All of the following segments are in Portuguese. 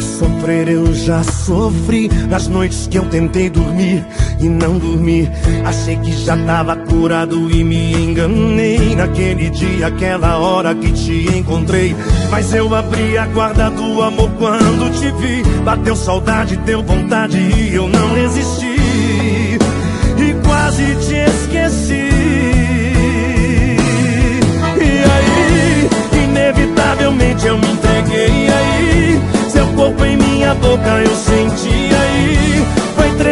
Sofrer eu já sofri nas noites que eu tentei dormir e não dormi. Achei que já tava curado e me enganei naquele dia, aquela hora que te encontrei. Mas eu abri a guarda do amor quando te vi. Bateu saudade, deu vontade e eu não resisti. E quase te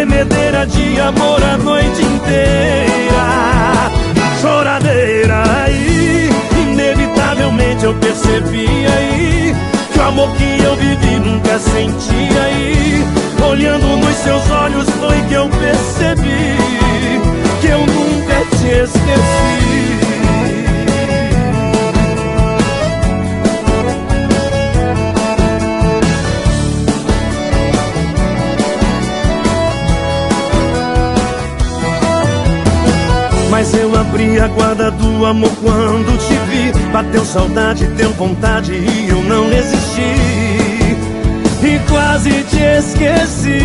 tremedeira de amor a noite inteira. Choradeira aí, inevitavelmente eu percebi aí. Que o amor que eu vivi nunca senti aí. Olhando nos seus olhos foi que eu percebi que eu nunca te esqueci. Mas eu abri a guarda do amor quando te vi. Bateu saudade, deu vontade e eu não resisti. E quase te esqueci.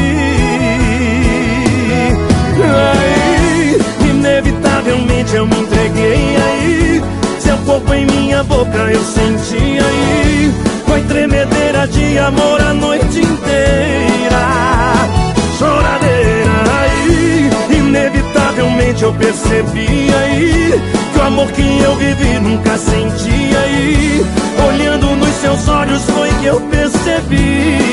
Aí, inevitavelmente eu me entreguei aí. Seu corpo em minha boca eu senti aí. Foi tremedeira de amor a noite inteira. Choradeira aí, inevitavelmente eu aí Que eu vivi nunca senti aí. Olhando nos seus olhos foi que eu percebi